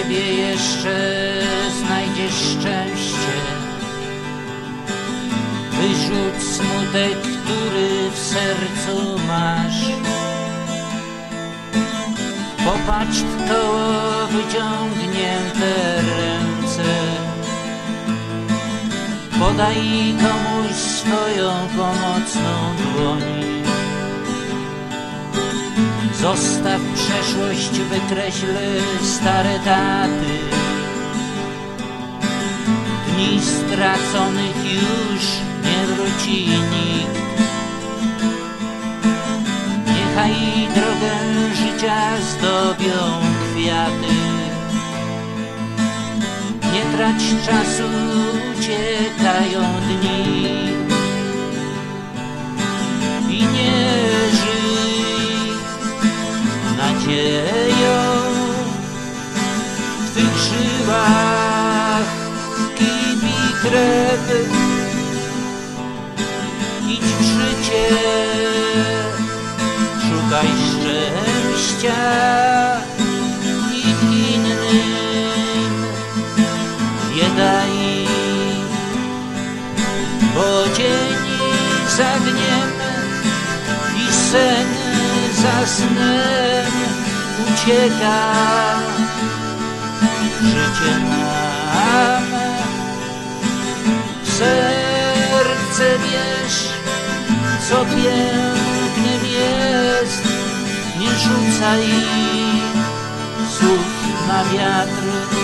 siebie jeszcze znajdziesz szczęście. Wyrzuć smutek, który w sercu masz. Popatrz w koło wyciągnięte ręce. Podaj komuś swoją pomocną dłoń. Zostaw przeszłość, wykreśl stare daty. Dni straconych już nie wróci nikt. Niechaj drogę życia zdobią kwiaty. Nie trać czasu, uciekają Twych żyłach kipi krew. Idź w życie, szukaj szczęścia i innym nie daj, bo dzień za i sen za snem ucieka. Życie nam serce wiesz, co pięknym jest, nie rzucaj słów na wiatr.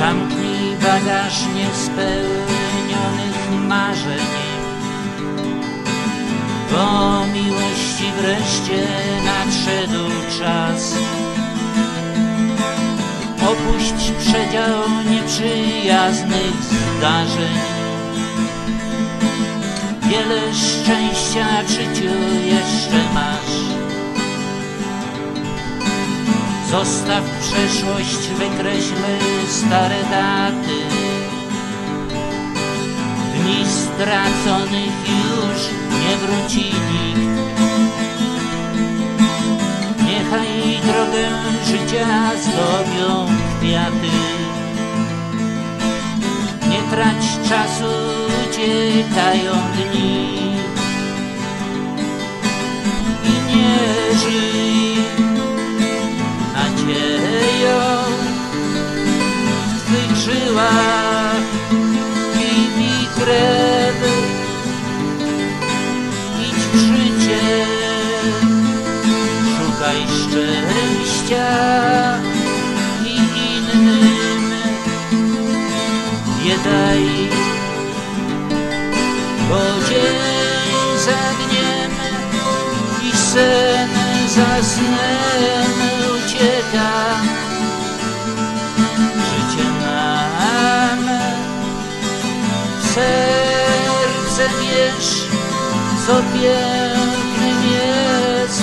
Zamknij bagaż niespełnionych marzeń. Bo miłości wreszcie nadszedł czas. Opuść przedział nieprzyjaznych zdarzeń. Wiele szczęścia w życiu jeszcze masz Zostaw przeszłość, wykreśl stare daty. Dni straconych już nie wróci nikt Niechaj drogę życia zdobią kwiaty. Nie trać czasu, uciekają dni. I nie żyj krew. Idź w życie, szukaj szczęścia i innym nie daj, bo dzień za dniem i sen za co pięknym jest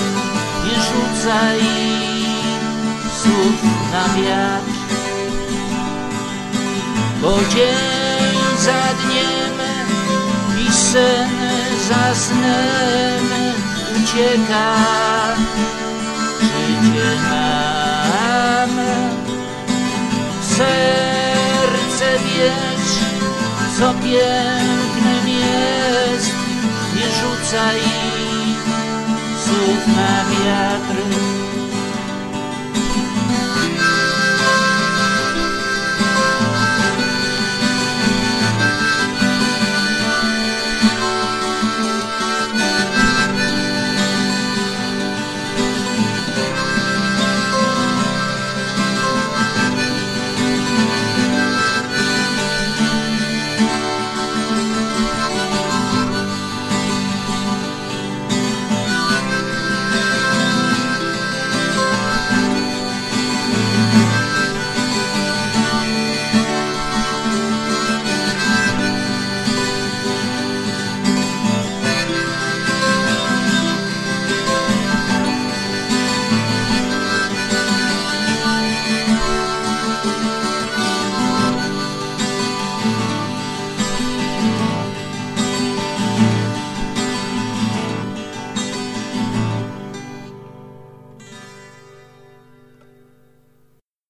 nie rzucaj słów na wiatr. Bo dzień za dniem i sen za snem ucieka. Życie nam serce wiesz, co rzucaj słów na wiatr.